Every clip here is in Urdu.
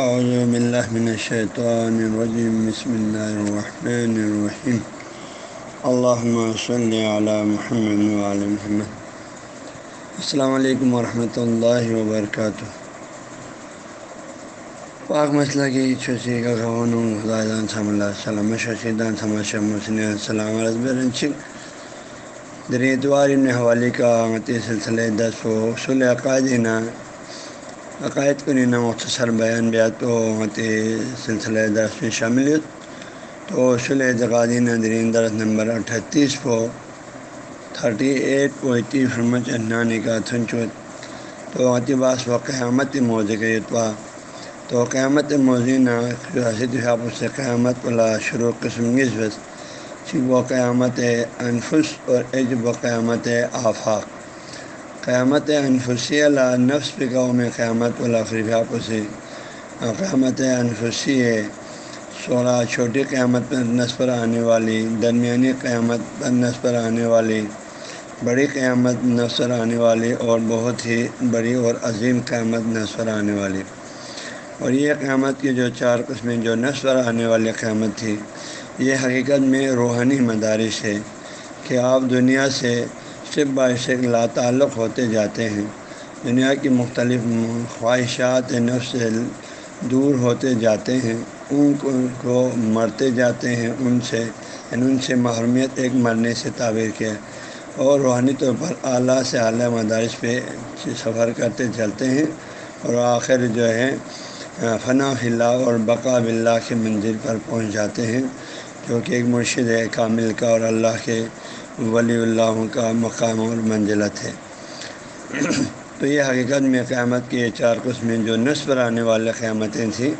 اعوذ باللہ من الشیطان الرجیم بسم اللہ الرحمن الرحیم اللہم صلی علی محمد وعلی محمد. السلام علیکم ورحمۃ اللہ وبرکاتہ پاک مسئلہ کی چھوسی کا خون خدا دان سم اللہ، سلام ششیدان سما شم السلام علیہ در اتوار ابن حوالی کا متی سلسلہ دس و اصول عقائدینہ عقائد کو نینا مختصر بیان بیات تو متی سلسلہ دس میں شاملیت تو اصول اعتقادین درین درس نمبر اٹھتیس کو تھرٹی ایٹ کو اتی فرمت انانی کا تھنچوت تو باس و قیامت موضوع کا اتوا تو قیامت موزینہ حسد سے قیامت اللہ شروع قسم نسبت۔ و قیامت انفس اور عجب و قیامت آفاق۔ قیامت انفسی اللہ نفس پکاؤ میں قیامت اللہ فرفیاپ سے قیامت انفسی ہے، سولہ چھوٹی قیامت پر نس پر آنے والی، درمیانی قیامت پر نس پر آنے والی، بڑی قیامت نثر آنے والی، اور بہت ہی بڑی اور عظیم قیامت نثر آنے والی۔ اور یہ قیامت کی جو چار قسمیں، جو نثر آنے والی قیامت تھی، یہ حقیقت میں روحانی مدارس ہے کہ آپ دنیا سے صرف باعث لا تعلق ہوتے جاتے ہیں۔ دنیا کی مختلف خواہشات نفس سے دور ہوتے جاتے ہیں۔ ان کو مرتے جاتے ہیں۔ ان سے یعنی ان سے محرومیت ایک مرنے سے تعبیر کیا۔ اور روحانی طور پر اعلیٰ سے اعلیٰ مدارس پہ سفر کرتے چلتے ہیں۔ اور آخر جو ہے، فنا اللہ اور بقا بلّہ کے منزل پر پہنچ جاتے ہیں۔ جو کہ ایک مرشد ہے کامل کا اور اللہ کے ولی اللہ کا مقام اور منزلت ہے۔ تو یہ حقیقت میں قیامت کی یہ چار قسمیں جو نصف پر آنے والے قیامتیں تھیں،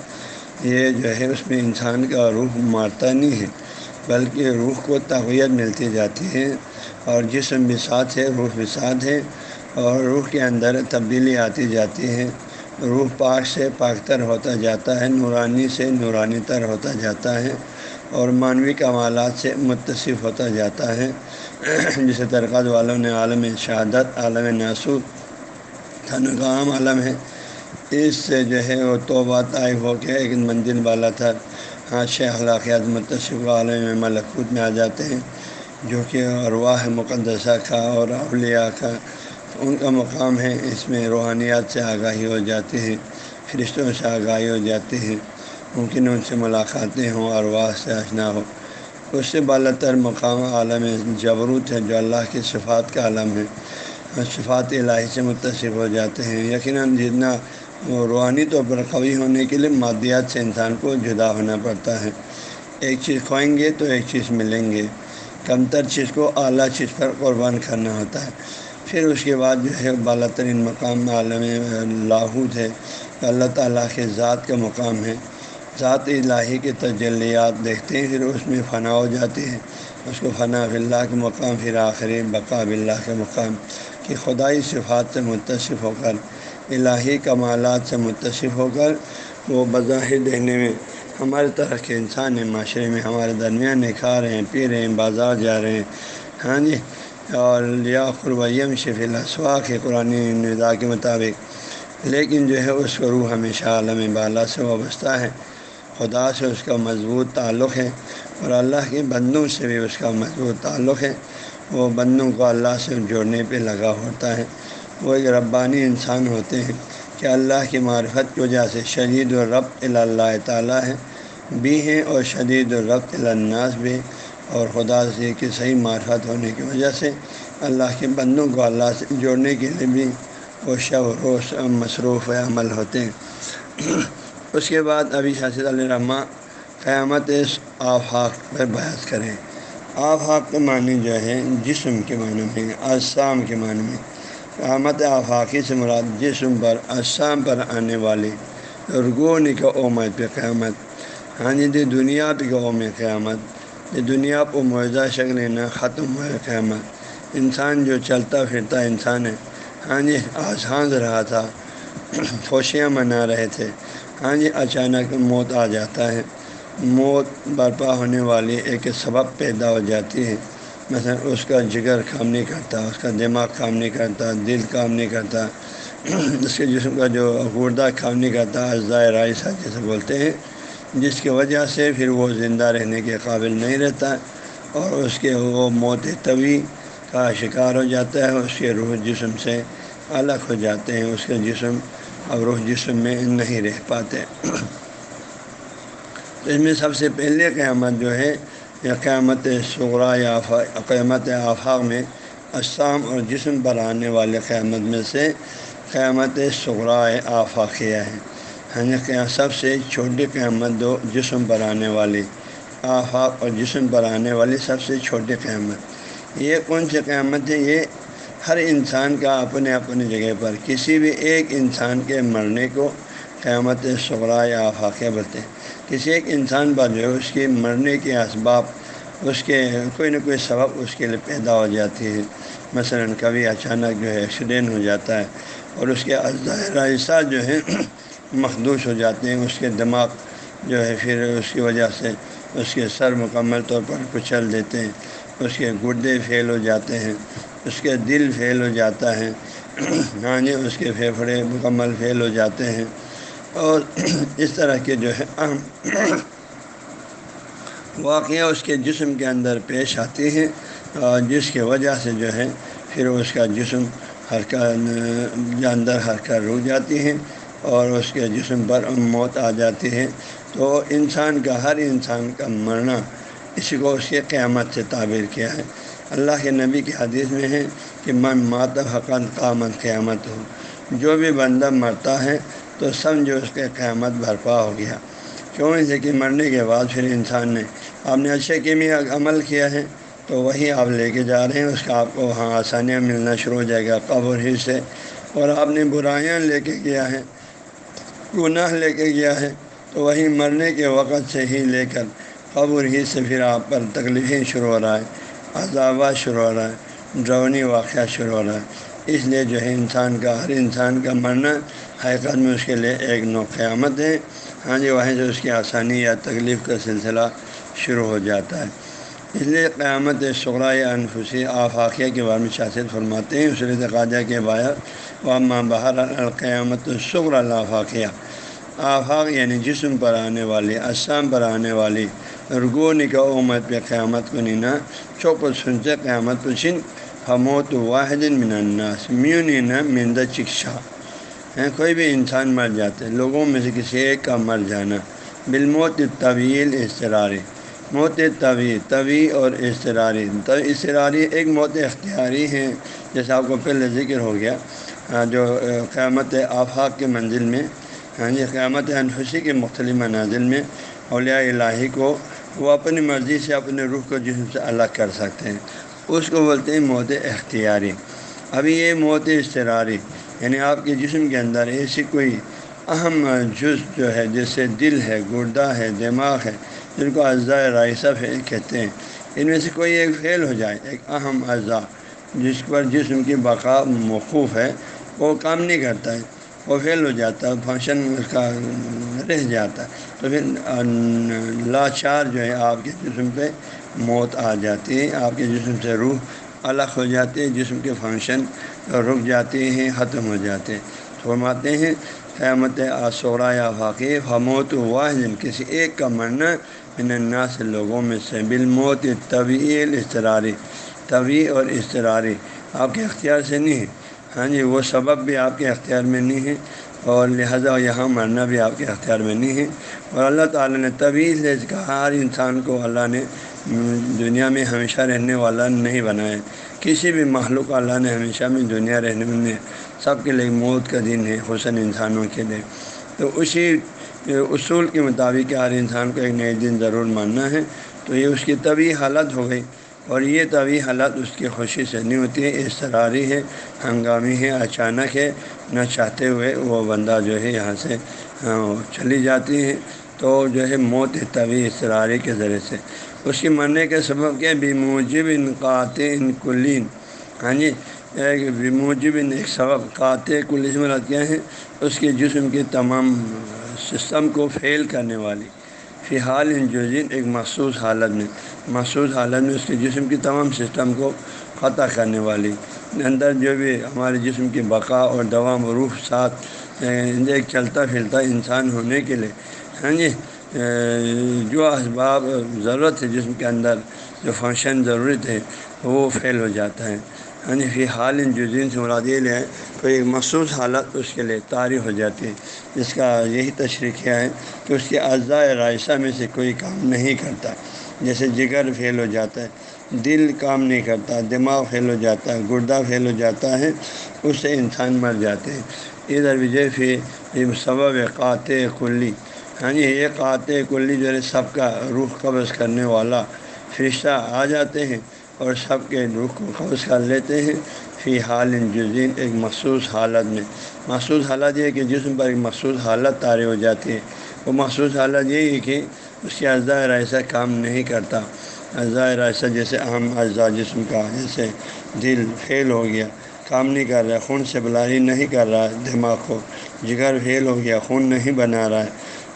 یہ جو ہے اس میں انسان کا روح مارتا نہیں ہے، بلکہ روح کو تقویت ملتی جاتی ہے۔ اور جسم بھی ساتھ ہے، روح بھی ساتھ ہے، اور روح کے اندر تبدیلی آتی جاتی ہے۔ روح پاک سے پاک تر ہوتا جاتا ہے، نورانی سے نورانی تر ہوتا جاتا ہے، اور معنوی کمالات سے متصف ہوتا جاتا ہے۔ جسے ترکات والوں نے عالم شہادت عالم ناسود تھنگام عالم ہے۔ اس سے جو ہے وہ توبہ طائف ہو کے ایک منزل والا تھا۔ ہاں شہ اخلاقیات متصف عالم میں ملکوت میں آ جاتے ہیں، جو کہ ارواح مقدسہ کا اور اولیاء کا ان کا مقام ہے۔ اس میں روحانیات سے آگاہی ہو جاتی ہے فرشتوں سے آگاہی ہو جاتی ہے ممکن ان سے ملاقاتیں ہوں اور سے آشنا ہو۔ اس سے بالا تر مقام عالم جبروت ہے، جو اللہ کی صفات کا عالم ہے۔ صفات الہی سے متصف ہو جاتے ہیں۔ یقیناً جتنا روحانی طور پر قوی ہونے کے لیے مادیات سے انسان کو جدا ہونا پڑتا ہے۔ ایک چیز کھوائیں گے تو ایک چیز ملیں گے۔ کم تر چیز کو اعلیٰ چیز پر قربان کرنا ہوتا ہے۔ پھر اس کے بعد جو ہے، بالا ترین مقام عالم لاہود ہے۔ اللہ تعالیٰ کے ذات کا مقام ہے۔ ذات الہی کے تجلیات دیکھتے ہیں، پھر اس میں فنا ہو جاتی ہے اس کو فنا بلّہ کے مقام، پھر آخری بقا بلّہ کے مقام کہ خدائی صفات سے متصف ہو کر، الہی کمالات سے متصف ہو کر وہ بظاہر دیکھنے میں ہمارے طرح کے انسان ہیں، معاشرے میں ہمارے درمیان کھا رہے ہیں پی رہے ہیں، بازار جا رہے ہیں۔ ہاں جی؟ اور لیا قربیم شف الاسواق ہے قرآن ندا کے مطابق۔ لیکن جو ہے، اس کو روح ہمیشہ عالم بالا سے وابستہ ہے۔ خدا سے اس کا مضبوط تعلق ہے اور اللہ کے بندوں سے بھی اس کا مضبوط تعلق ہے۔ وہ بندوں کو اللہ سے جوڑنے پہ لگا ہوتا ہے۔ وہ ایک ربانی انسان ہوتے ہیں کہ اللہ کی معرفت کی وجہ سے شدید و ربط اللہ تعالیٰ ہے۔ بھی ہیں اور شدید و ربط الناس بھی اور خدا سے کی صحیح معرفت ہونے کی وجہ سے اللہ کے بندوں کو اللہ سے جوڑنے کے لیے بھی وہ شب روز مصروف عمل ہوتے ہیں۔ اس کے بعد ابھی شاشد علیہ رحمٰ قیامت آفاق پر بحث کریں۔ آفاق کے معنی جو ہے جسم کے معنی میں اسام کے معنی میں۔ قیامت آفاقی سے مراد جسم پر اسام پر آنے والی رگونی کا اومت پہ قیامت۔ ہاں جی دنیا پہ اوم قیامت۔ یہ دنیا کو معاوضہ شکل نہ ختم ہوا قیامت۔ انسان جو چلتا پھرتا انسان ہے۔ ہاں جی آسان رہا تھا۔ خوشیاں منا رہے تھے۔ ہاں جی اچانک موت آ جاتا ہے۔ موت برپا ہونے والی ایک سبب پیدا ہو جاتی ہے۔ مثلا اس کا جگر کام نہیں کرتا، اس کا دماغ کام نہیں کرتا، دل کام نہیں کرتا، اس کے جسم کا جو گردہ کھانے کا تھا اجزائے رائسہ جیسے بولتے ہیں، جس کی وجہ سے پھر وہ زندہ رہنے کے قابل نہیں رہتا۔ اور اس کے وہ موت طوی کا شکار ہو جاتا ہے، اس کے روح جسم سے الگ ہو جاتے ہیں، اس کے جسم اور روح جسم میں نہیں رہ پاتے۔ تو اس میں سب سے پہلے قیامت جو ہے یا قیامت سغرا یا قیامت آفاق میں اسام اور جسم پر آنے والے قیامت میں سے قیامت سغرا آفاقیہ ہے۔ ہاں جی، سب سے چھوٹی قیامت دو جسم پر آنے والی، آفاق اور جسم پر آنے والی سب سے چھوٹی قیامت۔ یہ کون سی قیامت ہے؟ یہ ہر انسان کا اپنے اپنی جگہ پر، کسی بھی ایک انسان کے مرنے کو قیامت سغرا یا آفاقیہ بولتے ہیں۔ کسی ایک انسان پر جو ہے، اس کی مرنے کے اسباب، اس کے کوئی نہ کوئی سبب اس کے لیے پیدا ہو جاتی ہے مثلا کبھی اچانک جو ہے، ایکسیڈنٹ ہو جاتا ہے اور اس کے رائسہ جو ہے، مخدوش ہو جاتے ہیں۔ اس کے دماغ جو ہے، پھر اس کی وجہ سے اس کے سر مکمل طور پر کچل دیتے ہیں۔ اس کے گردے فیل ہو جاتے ہیں۔ اس کے دل فیل ہو جاتا ہے ہاں جی اس کے پھیپھڑے مکمل فیل ہو جاتے ہیں۔ اور اس طرح کے جو ہے اہم واقعہ اس کے جسم کے اندر پیش آتی ہیں جس کی وجہ سے جو ہے پھر اس کا جسم حرکت اندر حرکت رک جاتی ہیں، اور اس کے جسم پر موت آ جاتی ہے تو انسان کا ہر انسان کا مرنا اسی کو اس کے قیامت سے تعبیر کیا ہے۔ اللہ کے نبی کی حدیث میں ہے کہ من مات حقت قامت قیامت ہو۔ جو بھی بندہ مرتا ہے تو سمجھو اس کے قیامت بھرپا ہو گیا۔ کیوں؟ اسے کہ مرنے کے بعد پھر انسان نے آپ نے اچھے کی میں عمل کیا ہے تو وہی آپ لے کے جا رہے ہیں، اس کا آپ کو وہاں آسانیاں ملنا شروع ہو جائے گا، قبر ہی سے۔ اور آپ نے برائیاں لے کے گیا ہے، گناہ لے کے گیا ہے، تو وہی مرنے کے وقت سے ہی لے کر قبر ہی سے پھر آپ پر تکلیفیں شروع ہو رہا ہے۔ عذابات شروع ہو رہا ہے ڈرونی واقعہ شروع ہو رہا ہے۔ اس لیے جو ہے انسان کا، ہر انسان کا مرنا حقیقت میں اس کے لیے ایک نو قیامت ہے۔ ہاں جی وہیں سے اس کی آسانی یا تکلیف کا سلسلہ شروع ہو جاتا ہے۔ اس لیے قیامت شعرا یا انفسی آفاقیہ کے بارے میں شاست فرماتے ہیں۔ اسرت قاجہ کے باہر و ماں بہر القیامت شکر الافاقیہ آفاق یعنی جسم پر آنے والی اسام پر آنے والی رگو نکا امت پہ قیامت کو نینا چوپ سنتے قیامت پچن ہموت واحد من الناس. میون نینا مندہ چکشا ہیں کوئی بھی انسان مر جاتے لوگوں میں سے کسی ایک کا مر جانا. بالموت طویل اضطراری موت طویل طوی اور اضطراری. اضطراری ایک موت اختیاری ہے جیسے آپ کو پہلے ذکر ہو گیا. جو قیامت آفاق کے منزل میں ہاں جی قیامت انفسی کے مختلف منازل میں اولیاء الہی کو وہ اپنی مرضی سے اپنے روح کو جسم سے الگ کر سکتے ہیں۔ اس کو بولتے ہیں موت اختیاری۔ ابھی یہ موت اضطراری یعنی آپ کے جسم کے اندر ایسی کوئی اہم جز جو ہے جیسے دل ہے، گردہ ہے، دماغ ہے، جن کو اعضاء رائسہ کہتے ہیں۔ ان میں سے کوئی ایک فیل ہو جائے، ایک اہم اعضاء جس پر جسم کی بقا موقوف ہے، وہ کام نہیں کرتا ہے۔ وہ فیل ہو جاتا ہے، فنکشن اس کا رہ جاتا ہے۔ تو پھر لاچار جو ہے، آپ کے جسم پہ موت آ جاتی ہے۔ آپ کے جسم سے روح الگ ہو جاتی ہے، جسم کے فنکشن رک جاتے ہیں، ختم ہو جاتے ہیں۔ فرماتے ہیں، قیامت آسورا یا واقعی ہموت واحد، کسی ایک کا مرنا ان سے لوگوں میں سے۔ بالموت طویل اضطراری طوی اور اضطراری۔ آپ کے اختیار سے نہیں ہے ہاں جی وہ سبب بھی آپ کے اختیار میں نہیں ہے اور لہذا یہاں مرنا بھی آپ کے اختیار میں نہیں ہے۔ اور اللہ تعالیٰ نے طویل سے کہا، ہر انسان کو اللہ نے دنیا میں ہمیشہ رہنے والا نہیں بنایا۔ کسی بھی معلوم اللہ نے ہمیشہ میں دنیا رہنے میں سب کے لیے موت کا دن ہے، حسن انسانوں کے لیے۔ تو اسی اصول کے مطابق ہر انسان کو ایک نئے دن ضرور ماننا ہے۔ تو یہ اس کی طبی حالت ہو گئی۔ اور یہ طبی حالت اس کی خوشی سے نہیں ہوتی ہے اضطراری ہے، ہنگامی ہے، اچانک ہے، نہ چاہتے ہوئے وہ بندہ جو ہے یہاں سے چلی جاتی ہے۔ تو جو ہے موت طبی اضطراری کے ذریعے سے۔ اس کی مرنے کے سبب کیا؟ بموجب ان قاطع ان کلین۔ ہاں جی ایک بموجب ان ایک سبب قاطع کل مراد کیا ہے؟ اس کے جسم کے تمام سسٹم کو فیل کرنے والی۔ فی حال ان جوزین ایک مخصوص حالت میں، مخصوص حالت میں اس کے جسم کی تمام سسٹم کو فتح کرنے والی۔ اندر جو بھی ہمارے جسم کی بقا اور دوا روح ساتھ یعنی ایک چلتا پھرتا انسان ہونے کے لیے ہاں جی جو اسباب، ضرورت ہے جسم کے اندر، جو فنکشن ضرورت ہے، وہ فیل ہو جاتا ہے۔ ہاں جی فی حال ان جزین سے مرادیل ہے کوئی ایک مخصوص حالت اس کے لیے طاری ہو جاتی ہے، جس کا یہی تشریح کیا ہے کہ اس کے اعضاء رائشہ میں سے کوئی کام نہیں کرتا، جیسے جگر فیل ہو جاتا ہے، دل کام نہیں کرتا، دماغ فیل ہو جاتا ہے، گردہ فیل ہو جاتا ہے، اس سے انسان مر جاتے ہیں۔ ادھر وجے فی سبب قات کلی ہاں جی یہ قات کلی جو ہے سب کا روح قبض کرنے والا فرشتہ آ جاتے ہیں۔ اور سب کے روح کو قبض کر لیتے ہیں۔ فی حال جزین، ایک مخصوص حالت میں۔ مخصوص حالت یہ ہے کہ جسم پر ایک مخصوص حالت طاری ہو جاتی ہے۔ وہ مخصوص حالت یہی ہے کہ اس کے اجزاء رائسہ کام نہیں کرتا۔ اجزاء رائسہ جیسے اہم اجزاء جسم کا جیسے دل فیل ہو گیا، کام نہیں کر رہا ہے خون سے بلائی نہیں کر رہا ہے دماغ کو جگر فیل ہو گیا، خون نہیں بنا رہا۔ ہے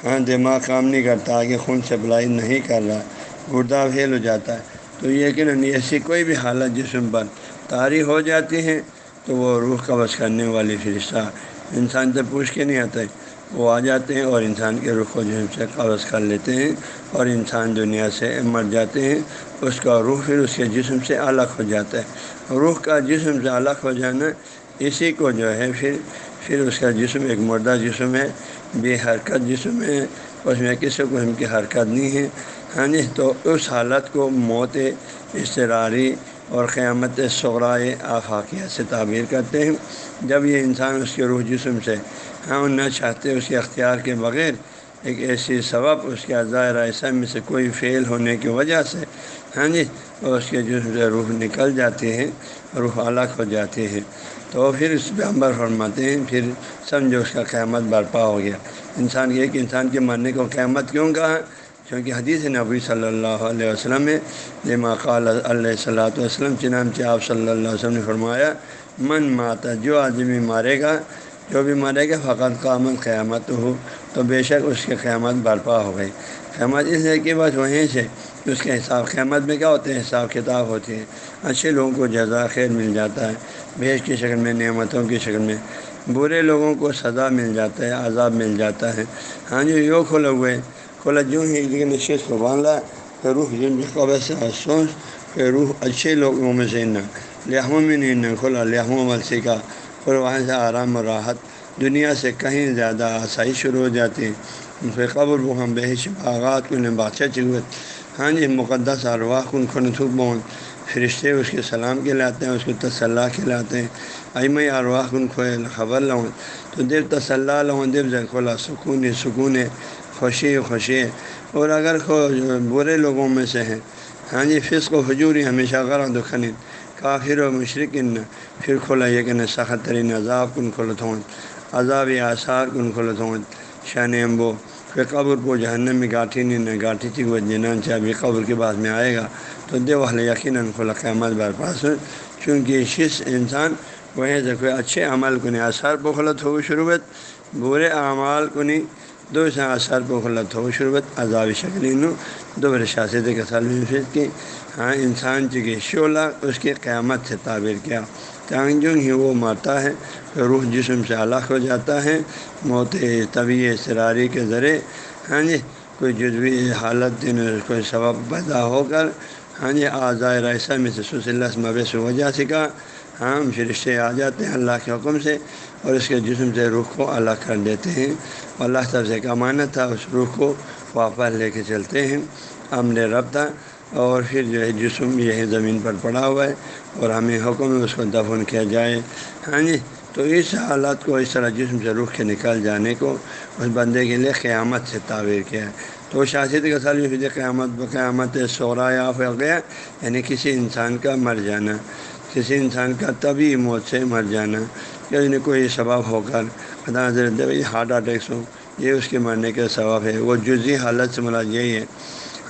ہاں دماغ کام نہیں کرتا، آگے خون سے بلائی نہیں کر رہا۔ گردہ فیل ہو جاتا ہے۔ تو یہ کہ ایسی کوئی بھی حالت جسم پر طاری ہو جاتی ہے تو وہ روح قبض کرنے والی فرشتہ انسان سے پوچھ کے نہیں آتا ہے وہ آ جاتے ہیں اور انسان کے رخ و جسم سے قبض کر لیتے ہیں اور انسان دنیا سے مر جاتے ہیں۔ اس کا روح پھر اس کے جسم سے الگ ہو جاتا ہے۔ روح کا جسم سے الگ ہو جانا اسی کو جو ہے پھر پھر اس کا جسم ایک مردہ جسم ہے۔ بے حرکت جسم ہے۔ اس میں کسی قسم کی حرکت نہیں ہے۔ ہاں جی تو اس حالت کو موت اضطراری اور قیامت سغرائے آفاقیہ سے تعبیر کرتے ہیں۔ جب یہ انسان اس کے روح جسم سے ہاں نہ چاہتے اس کے اختیار کے بغیر، ایک ایسی سبب اس کے عزائے رائسہ میں سے کوئی فیل ہونے کی وجہ سے ہاں جی اس کے جسم سے روح نکل جاتی ہے روح الگ ہو جاتی ہے تو پھر اس پہ عمبر فرماتے ہیں، پھر سمجھو اس کا قیامت برپا ہو گیا۔ انسان ایک انسان کے مرنے کو قیامت کیوں کہا؟ کیونکہ حدیث نبی صلی اللہ علیہ وسلم میں جمع قال علیہ صلاۃ وسلم چنانچہ آپ صلی اللہ علیہ وسلم نے فرمایا، من ماتا جو آدمی مارے گا، جو بھی مرے گا فقط قامت قیامت ہو۔ تو بے شک اس کی قیامت برپا ہو گئی۔ قیامت اس لیے کہ بس وہیں سے اس کے حساب، قیامت میں کیا ہوتے ہیں؟ حساب کتاب ہوتی ہے اچھے لوگوں کو جزا خیر مل جاتا ہے۔ بھیج کی شکل میں، نعمتوں کی شکل میں۔ برے لوگوں کو سزا مل جاتا ہے، عذاب مل جاتا ہے۔ ہاں جی یوں کھلے ہوئے کھلا جو ہی لیکن نشیز کو باندھا پھر روح جن قبر سے سوچ پھر روح اچھے لوگوں میں سے نہ۔ لہموں میں نہیں نہ کھلا لہموں مل سیکھا پھر وہاں سے آرام و راحت۔ دنیا سے کہیں زیادہ آسائش شروع ہو جاتی ہے۔ پھر قبر وہ ہم بحش باغات کو بادشاہ چلوت ہاں جی مقدس ارواح کن کھن تھوک بون فرشتے اس کے سلام کے لاتے ہیں، اس کو تسلح کھلاتے ہیں۔ ائم ارواح کن کھوئے، خبر لوں تو دیر تسلح لوں دیر جب کھولا، سکون سکون خوشی خوشی اور اگر برے لوگوں میں سے ہیں ہاں جی فصق و حجوری ہمیشہ غرض دکھنی کافر و مشرقن پھر کھولا یہ کہ سخت ترین عذاب کن کھلت ہوں عذاب آثار کن کھلت ہوں شان امبو، پھر قبر کو جہنم میں گاٹھی نہیں، نہ گاٹھی تھی، وہ جنان سے ابھی قبر کے بعد میں آئے گا۔ تو دے والے یقیناً کھلا قیامت برپاس ہو چونکہ شش انسان وہیں سے کوئی اچھے عمل کو نہیں آثار پخلت ہو شروعت برے اعمال کو نہیں دو سے اثر پخلت ہو شروعت عذاب شکل نو دو بر شاست کے سلم کی۔ ہاں انسان چکی شعلہ اس کی قیامت سے تعبیر کیا۔ تانگ جنگ ہی وہ مرتا ہے، روح جسم سے الگ ہو جاتا ہے۔ موت طبی سراری کے ذریعے ہاں جی کوئی جزوی حالت دن کوئی سبب پیدا ہو کر ہاں جی آزائے رائسہ میں سے سسلس مویش ہو جا سکا فرشتے آ جاتے ہیں اللہ کے حکم سے اور اس کے جسم سے روح کو الگ کر دیتے ہیں اللہ طرف سے امانت تھا، اس روح کو واپس لے کے چلتے ہیں امن ربطہ اور پھر جو ہے جسم یہ زمین پر پڑا ہوا ہے اور ہمیں حکم اس کو دفن کیا جائے۔ ہاں جی تو اس حالات کو، اس طرح جسم سے رخ کے نکل جانے کو اس بندے کے لیے قیامت سے تعبیر کیا ہے۔ تو شاست کا سال بھی قیامت قیامت سورا یا ہو گیا یعنی کسی انسان کا مر جانا۔ کسی انسان کا طبی موت سے مر جانا یا انہیں کوئی سبب ہو کر خدا حضرت ہارٹ اٹیکس ہو یہ اس کے مرنے کا سبب ہے۔ وہ جزی حالت سے مراد یہی ہے۔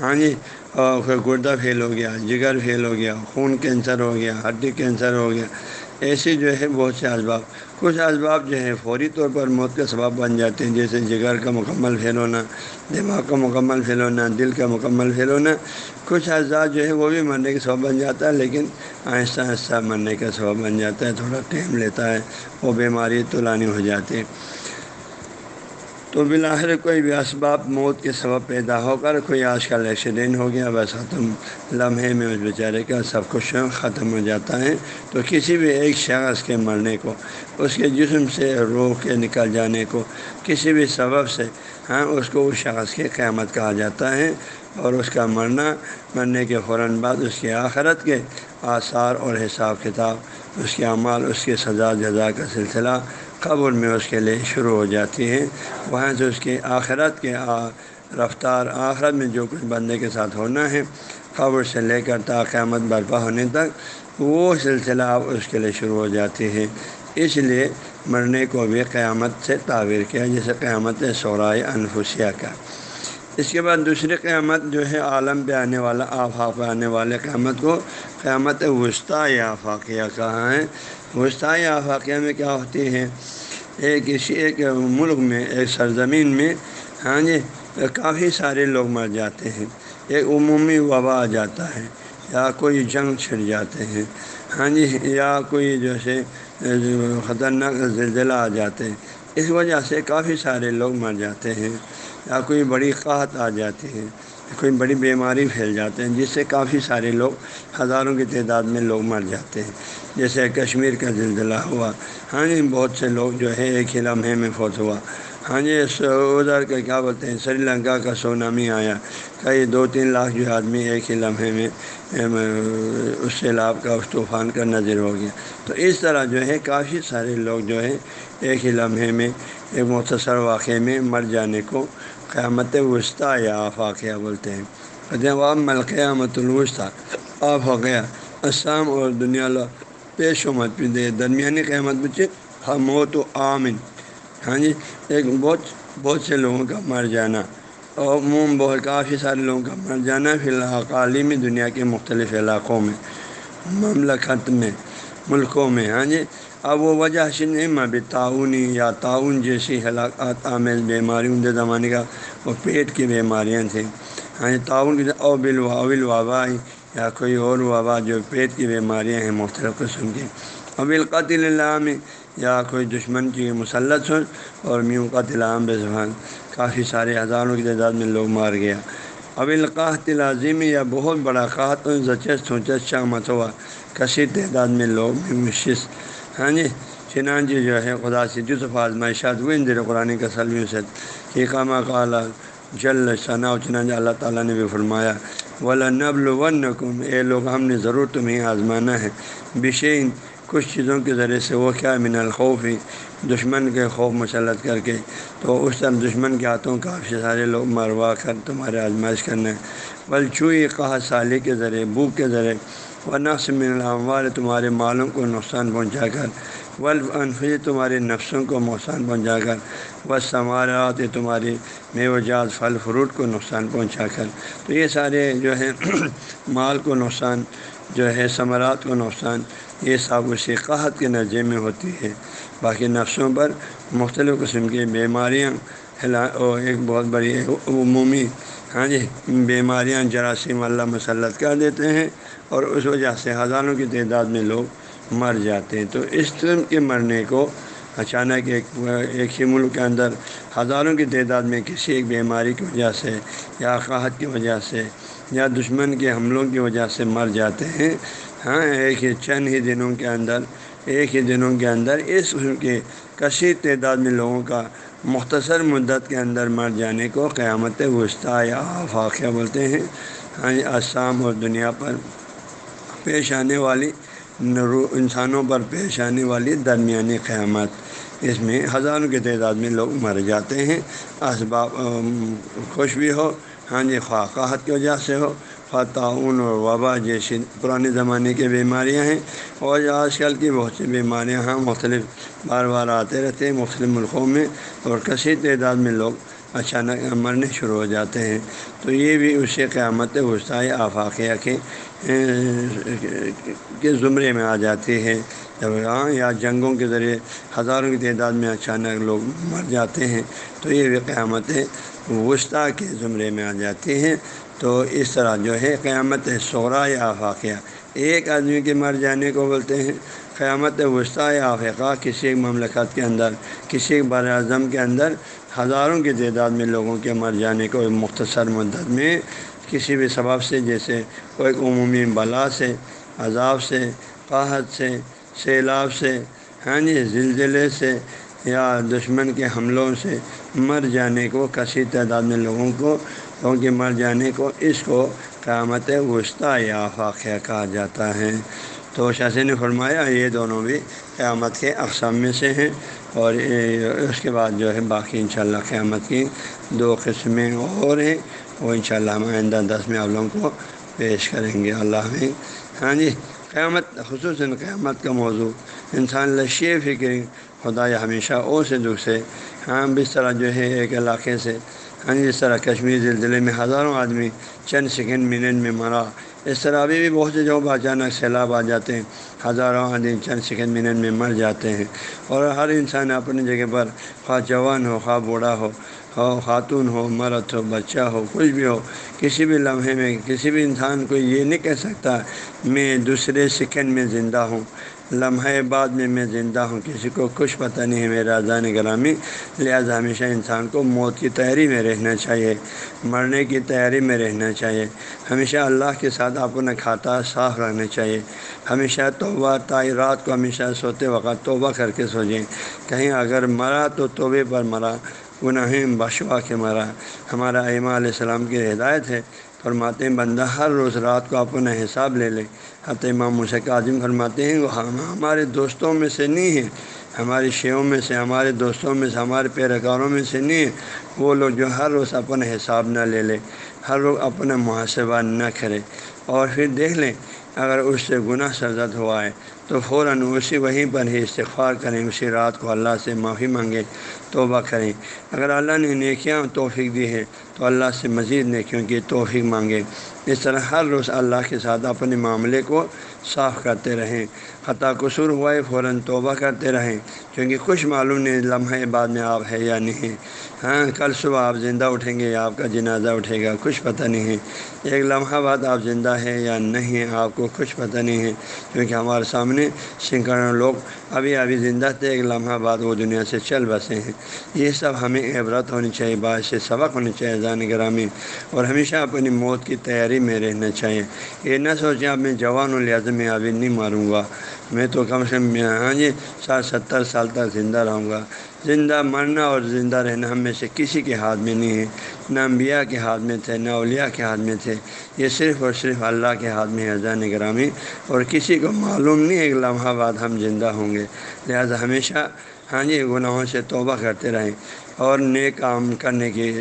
ہاں جی اور گردہ فیل ہو گیا، جگر فیل ہو گیا، خون کینسر ہو گیا، ہڈی کینسر ہو گیا۔ ایسے جو ہے بہت سے اسباب، کچھ اسباب جو ہے فوری طور پر موت کا سبب بن جاتے ہیں، جیسے جگر کا مکمل پھیل ہونا، دماغ کا مکمل پھیل ہونا، دل کا مکمل پھیل ہونا، کچھ اجزاء جو ہے وہ بھی مرنے کا سبب بن جاتا ہے، لیکن آہستہ آہستہ مرنے کا سبب بن جاتا ہے، تھوڑا ٹائم لیتا ہے، وہ بیماری طولانی ہو جاتی ہے۔ تو بالآخر کوئی بھی اسباب موت کے سبب پیدا ہو کر کوئی آج کل ایکسیڈنٹ ہو گیا، بس ختم لمحے میں اس بیچارے کا سب کچھ ختم ہو جاتا ہے۔ تو کسی بھی ایک شخص کے مرنے کو، اس کے جسم سے روح کے نکل جانے کو کسی بھی سبب سے ہاں اس کو اس شخص کی قیامت کہا جاتا ہے۔ اور اس کا مرنا، مرنے کے فوراً بعد اس کی آخرت کے آثار اور حساب کتاب، اس کے اعمال، اس کے سزا، جزا کا سلسلہ قبر میں اس کے لیے شروع ہو جاتی ہے۔ وہاں سے اس کی آخرت کے رفتار آخرت میں جو کچھ بندے کے ساتھ ہونا ہے، قبر سے لے کر تا قیامت برپا ہونے تک، وہ سلسلہ اب اس کے لیے شروع ہو جاتی ہے۔ اس لیے مرنے کو بھی قیامت سے تعبیر کیا، جیسے قیامت سورائے انفسیہ کا۔ اس کے بعد دوسری قیامت جو ہے، عالم پہ آنے والا، آفاق پہ آنے والے قیامت کو قیامت وسطی آفاقیہ کہاں ہے۔ وسطی آفاقیہ میں کیا ہوتی ہے؟ ایک اسی ایک ملک میں، ایک سرزمین میں ہاں جی کافی سارے لوگ مر جاتے ہیں۔ ایک عمومی وبا آ جاتا ہے، یا کوئی جنگ چھڑ جاتے ہیں۔ ہاں جی یا کوئی جو ہے خطرناک زلزلہ آ جاتے ہیں۔ اس وجہ سے کافی سارے لوگ مر جاتے ہیں، یا کوئی بڑی قحط آ جاتی ہے۔ کوئی بڑی بیماری پھیل جاتے ہیں، جس سے کافی سارے لوگ، ہزاروں کی تعداد میں لوگ مر جاتے ہیں۔ جیسے کشمیر کا زلزلہ ہوا۔ ہاں جی بہت سے لوگ جو ہے ایک ہی لمحے میں فوت ہوا۔ ہاں جی ادھر کا کیا بولتے ہیں، سری لنکا کا سونامی آیا۔ کئی دو تین لاکھ جو آدمی ایک ہی لمحے میں اس سیلاب کا، اس طوفان کا نظر ہو گیا۔ تو اس طرح جو ہے کافی سارے لوگ جو ہے ایک ہی لمحے میں، ایک مختصر واقعے میں مر جانے کو قیامت وسطی یا آفاقیہ بولتے ہیں۔ جب آپ ملقیامت الوسطی آف ہو اسام اور دنیا لو پیش و مت دے، درمیانی قیامت بچے، ہم ہو تو عامن ہاں جی ایک بہت بہت سے لوگوں کا مر جانا، اور عموم بہت کافی سارے لوگوں کا مر جانا فی الحال عالمی دنیا کے مختلف علاقوں میں، مملکت میں، ملکوں میں۔ ہاں جی اب وہ وجہ نہیں مبی تعاونی یا تعاون جیسی ہلاکات آمیز بیماری ان زمانے کا وہ پیٹ کی بیماریاں تھیں۔ ہاں تعاون کی اوبل واول وبا یا کوئی اور وبا جو پیٹ کی بیماریاں ہیں، مختلف قسم کی ابل قتل اللہ یا کوئی دشمن کی مسلط ہو اور میوں قتل عام بے زبان۔ کافی سارے ہزاروں کی تعداد میں لوگ مار گیا۔ اب القاحت لازمی یا بہت بڑا قحط زچس سوچس شامت ہوا۔ کثیر تعداد میں لوگ مشس ہاں جی چنان جی جو ہے، خدا سے جزف آزمائشات ہوئے اندر قرآن کا سلم سے کہ کامہ کالا جل ثنا و چنانجہ جی اللہ تعالیٰ نے بھی فرمایا ولا نبل ون اے لوگ، ہم نے ضرور تمہیں آزمانا ہے۔ بشین، کچھ چیزوں کے ذریعے سے وہ کیا من الخوف ہی دشمن کے خوف مسلط کر کے۔ تو اس طرح دشمن کے ہاتھوں کافی سارے لوگ مروا کر تمہارے آزمائش کرنا ہے۔ بلچوئی قحط سالی کے ذریعے بوک کے ذریعے۔ و نقص من العمال تمہارے مالوں کو نقصان پہنچا کر ولف انفی تمہارے نفسوں کو نقصان پہنچا کر و سمارات تمہاری میوجات، پھل، فروٹ کو نقصان پہنچا کر تو یہ سارے جو ہے مال کو نقصان، جو ہے ثمرات کو نقصان، یہ سب اسی قحط کے نظر میں ہوتی ہے۔ باقی نفسوں پر مختلف قسم کی بیماریاں ایک بہت بڑی عمومی ہاں جی بیماریاں جراثیم اللہ مسلط کر دیتے ہیں۔ اور اس وجہ سے ہزاروں کی تعداد میں لوگ مر جاتے ہیں۔ تو اس قسم کے مرنے کو اچانک ایک ایک ہی ملک کے اندر ہزاروں کی تعداد میں کسی ایک بیماری کی وجہ سے یا قحط کی وجہ سے یا دشمن کے حملوں کی وجہ سے مر جاتے ہیں۔ ہاں ایک ہی چند ہی دنوں کے اندر، ایک ہی دنوں کے اندر اس قسم کے کثیر تعداد میں لوگوں کا مختصر مدت کے اندر مر جانے کو قیامت وسطی یا فاقیہ بولتے ہیں۔ ہاں آسام اور دنیا پر پیش آنے والی انسانوں پر پیش آنے والی درمیانی قیامت۔ اس میں ہزاروں کی تعداد میں لوگ مر جاتے ہیں۔ اسباب خوش بھی ہو ہاں جی خواقاہت کی وجہ سے ہو۔ تعاون اور وبا جیسی پرانے زمانے کی بیماریاں ہیں۔ اور آج کل کی بہت سی بیماریاں ہیں مختلف بار بار آتے رہتے ہیں مختلف ملکوں میں۔ اور کثیر تعداد میں لوگ اچانک مرنے شروع ہو جاتے ہیں۔ تو یہ بھی اسی قیامت وسطی آفاقیہ کے کے زمرے میں آ جاتی ہے جب ہاں یا جنگوں کے ذریعے ہزاروں کی تعداد میں اچانک لوگ مر جاتے ہیں، تو یہ بھی قیامت وسطیٰ کے زمرے میں آ جاتی ہیں۔ تو اس طرح جو ہے قیامت سغرا یا آفاقیہ۔ ایک آدمی کے مر جانے کو بولتے ہیں، قیامت وسطیٰ یا آفقہ کسی ایک مملکت کے اندر، کسی ایک بر اعظم کے اندر ہزاروں کی تعداد میں لوگوں کے مر جانے کو مختصر مدت میں کسی بھی سبب سے، جیسے کوئی عمومی بلا سے، عذاب سے، قاحت سے، سیلاب سے ہاں جی زلزلے سے یا دشمن کے حملوں سے مر جانے کو، کثیر تعداد میں لوگوں کو، لوگوں کے مر جانے کو، اس کو قیامت وسطیٰ یا فاقیہ کہا جاتا ہے۔ تو شاسی نے فرمایا، یہ دونوں بھی قیامت کے اقسام میں سے ہیں اور اس کے بعد جو ہے باقی انشاءاللہ قیامت کی دو قسمیں اور ہیں، وہ انشاءاللہ ہم آئندہ دس میں آپ لوگوں کو پیش کریں گے، اللہ میں ہاں جی قیامت، خصوصاً قیامت کا موضوع، انسان لشی فکر خدا یا ہمیشہ او سے دکھ سے ہاں اس طرح جو ہے ایک علاقے سے ہاں جی، جس طرح کشمیر زلزلے میں ہزاروں آدمی چند سیکنڈ منٹ میں مرا اس طرح ابھی بھی بہت سے جگہوں اچانک سیلاب آ جاتے ہیں۔ ہزاروں آدمی چند سیکنڈ منٹ میں مر جاتے ہیں۔ اور ہر انسان اپنی جگہ پر خواہ جوان ہو، خواہ بوڑھا ہو ہو خاتون ہو، مرد ہو، بچہ ہو، کچھ بھی ہو، کسی بھی لمحے میں کسی بھی انسان کو یہ نہیں کہہ سکتا میں دوسرے سیکنڈ میں زندہ ہوں۔ لمحے بعد میں میں زندہ ہوں، کسی کو کچھ پتہ نہیں ہے میرا اذان گرامی۔ لہٰذا ہمیشہ انسان کو موت کی تیاری میں رہنا چاہیے، مرنے کی تیاری میں رہنا چاہیے۔ ہمیشہ اللہ کے ساتھ اپنا کھاتا صاف رکھنا چاہیے۔ ہمیشہ توبہ تائی رات کو ہمیشہ سوتے وقت توبہ کر کے سوچیں کہیں اگر مرا تو توبے پر مرا گناہ بشوا کے مرا۔ ہمارا ایمہ علیہ السلام کی ہدایت ہے۔ فرماتے ہیں، بندہ ہر روز رات کو اپنا حساب لے لے۔ حتیٰ امام مشق عظم فرماتے ہیں، وہ ہمارے دوستوں میں سے نہیں ہیں ہمارے شیعوں میں سے، ہمارے دوستوں میں سے، ہمارے پیروکاروں میں سے نہیں ہیں۔ وہ لوگ جو ہر روز اپنا حساب نہ لے لے، ہر روز اپنا محاسبہ نہ کرے۔ اور پھر دیکھ لیں اگر اس سے گناہ سرزد ہوا ہے تو فوراً اسی وہیں پر ہی استغفار کریں، اسی رات کو اللہ سے معافی مانگیں، توبہ کریں۔ اگر اللہ نے نیکیاں توفیق دی ہے تو اللہ سے مزید نیکیوں کی توفیق مانگیں۔ اس طرح ہر روز اللہ کے ساتھ اپنے معاملے کو صاف کرتے رہیں۔ خطا قصور ہوا ہے، فوراً توبہ کرتے رہیں۔ کیونکہ کچھ معلوم نہیں لمحے بعد میں آپ ہے یا نہیں۔ ہاں کل صبح آپ زندہ اٹھیں گے یا آپ کا جنازہ اٹھے گا، کچھ پتہ نہیں۔ ہے ایک لمحہ بعد آپ زندہ ہیں یا نہیں، آپ کو کچھ پتہ نہیں ہے۔ کیونکہ ہمارے سامنے سنکڑوں لوگ ابھی ابھی زندہ تھے، ایک لمحہ بعد وہ دنیا سے چل بسے ہیں۔ یہ سب ہمیں عبرت ہونی چاہیے، باعث سے سبق ہونی چاہیے زان گرامی۔ اور ہمیشہ اپنی موت کی تیاری میں رہنا چاہیے۔ یہ نہ سوچیں اب میں جوان ہوں، لہٰذا میں ابھی نہیں ماروں گا۔ میں تو کم سے کم ہاں جی ساٹھ ستر سال تک زندہ رہوں گا۔ زندہ مرنا اور زندہ رہنا ہم میں سے کسی کے ہاتھ میں نہیں ہے۔ نہ انبیاء کے ہاتھ میں تھے، نہ اولیاء کے ہاتھ میں تھے۔ یہ صرف اور صرف اللہ کے ہاتھ میں ہے زان گرامی۔ اور کسی کو معلوم نہیں ایک لمحہ بعد ہم زندہ ہوں گے۔ لہذا ہمیشہ ہاں جی گناہوں سے توبہ کرتے رہیں۔ اور نیک کام کرنے کی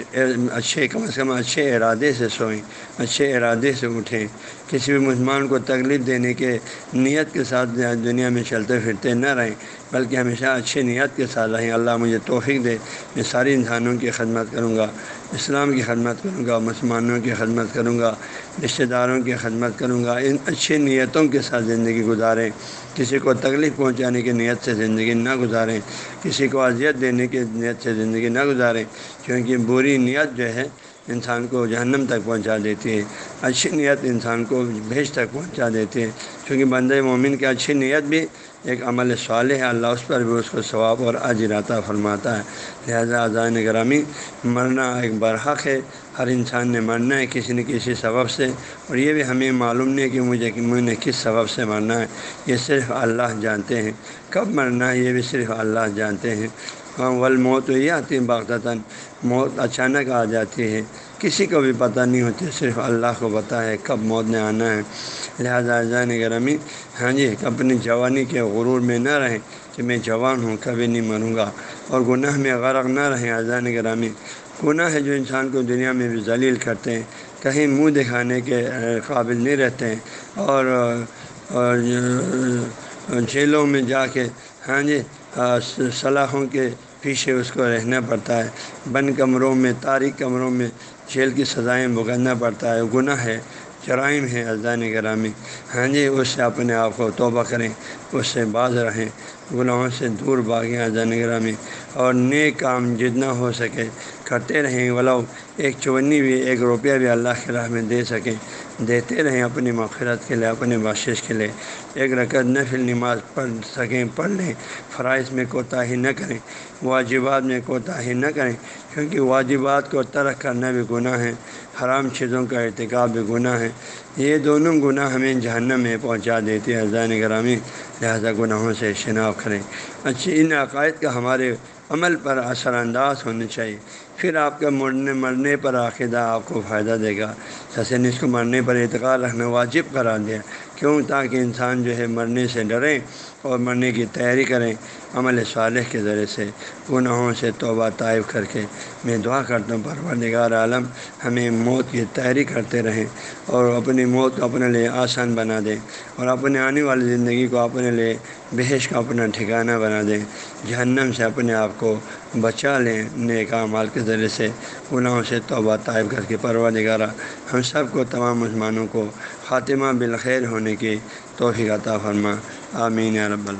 اچھے، کم از کم اچھے ارادے سے سوئیں، اچھے ارادے سے اٹھیں۔ کسی بھی مسلمان کو تکلیف دینے کے نیت کے ساتھ دنیا میں چلتے پھرتے نہ رہیں، بلکہ ہمیشہ اچھی نیت کے ساتھ رہیں۔ اللہ مجھے توفیق دے، میں ساری انسانوں کی خدمت کروں گا، اسلام کی خدمت کروں گا، مسلمانوں کی خدمت کروں گا، رشتہ داروں کی خدمت کروں گا۔ ان اچھی نیتوں کے ساتھ زندگی گزاریں۔ کسی کو تکلیف پہنچانے کی نیت سے زندگی نہ گزاریں۔ کسی کو اذیت دینے کی نیت سے زندگی نہ گزاریں کیونکہ بری نیت جو ہے انسان کو جہنم تک پہنچا دیتی ہے۔ اچھی نیت انسان کو بھیج تک پہنچا دیتی ہے۔ کیونکہ بندہ مومن کی اچھی نیت بھی ایک عمل صالح ہے، اللہ اس پر بھی اس کو ثواب اور عجراتا فرماتا ہے۔ لہذا اذان گرامی مرنا ایک برحق ہے۔ ہر انسان نے مرنا ہے کسی نہ کسی سبب سے، اور یہ بھی ہمیں معلوم نہیں کہ مجھے کہ کس سبب سے مرنا ہے۔ یہ صرف اللہ جانتے ہیں۔ کب مرنا ہے؟ یہ بھی صرف اللہ جانتے ہیں۔ ول موت یہ آتی ہے باغتاً موت اچانک آ جاتی ہے۔ کسی کو بھی پتہ نہیں ہوتی صرف اللہ کو پتہ ہے کب موت نے آنا ہے۔ لہٰذا جان گرامی ہاں جی اپنی جوانی کے غرور میں نہ رہیں کہ میں جوان ہوں، کبھی نہیں مروں گا۔ اور گناہ میں غرق نہ رہیں اذان گرامی۔ گناہ ہے جو انسان کو دنیا میں بھی ذلیل کرتے ہیں۔ کہیں منہ دکھانے کے قابل نہیں رہتے ہیں۔ اور جیلوں میں جا کے ہاں جی صلاحوں کے پیچھے اس کو رہنا پڑتا ہے۔ بند کمروں میں، تاریک کمروں میں جیل کی سزائیں بھگتنا پڑتا ہے۔ گناہ ہے، جرائم ہیں ازان گرامی۔ ہاں جی اس سے اپنے آپ کو توبہ کریں، اس سے باز رہیں۔ گناہوں سے دور بھاگیں ازان گرامی۔ اور نیک کام جتنا ہو سکے کرتے رہیں۔ ولو ایک چونی بھی، ایک روپیہ بھی اللہ کے راہ میں دے سکیں۔ دیتے رہیں اپنی مغفرت کے لیے اپنے بخشش کے لیے۔ ایک رکعت نفل نماز پڑھ سکیں، پڑھ لیں۔ فرائض میں کوتاہی نہ کریں، واجبات میں کوتاہی نہ کریں، کیونکہ واجبات کو ترک کرنا بھی گناہ ہے۔ حرام چیزوں کا ارتکاب بھی گناہ ہے۔ یہ دونوں گناہ ہمیں جہنم میں پہنچا دیتی ہے حضان گرامی لہذا گناہوں سے شناخت کریں۔ اچھی ان عقائد کا ہمارے عمل پر اثر انداز ہونا چاہیے۔ پھر آپ کے مرنے مرنے پر عقیدہ آپ کو فائدہ دے گا۔ حسین اس کو مرنے پر اعتقاد رکھنا واجب کرا دیا۔ کیوں؟ تاکہ انسان جو ہے مرنے سے ڈریں اور مرنے کی تیاری کریں عمل صالح کے ذریعے سے، گناہوں سے توبہ طائب کر کے۔ میں دعا کرتا ہوں، پروردگار عالم، ہمیں موت کی تیاری کرتے رہیں اور اپنی موت کو اپنے لیے آسان بنا دیں اور اپنے آنے والی زندگی کو اپنے لیے بحث کا اپنا ٹھکانہ بنا دیں۔ جہنم سے اپنے آپ کو بچا لیں، نیک مال کے ذریعے سے، گناہوں سے توبہ طائب کر کے۔ پروردگارہ ہم سب کو تمام مسلمانوں کو خاتمہ بالخیر ہونے کی توفیق عطا فرما. آمین رب اللہ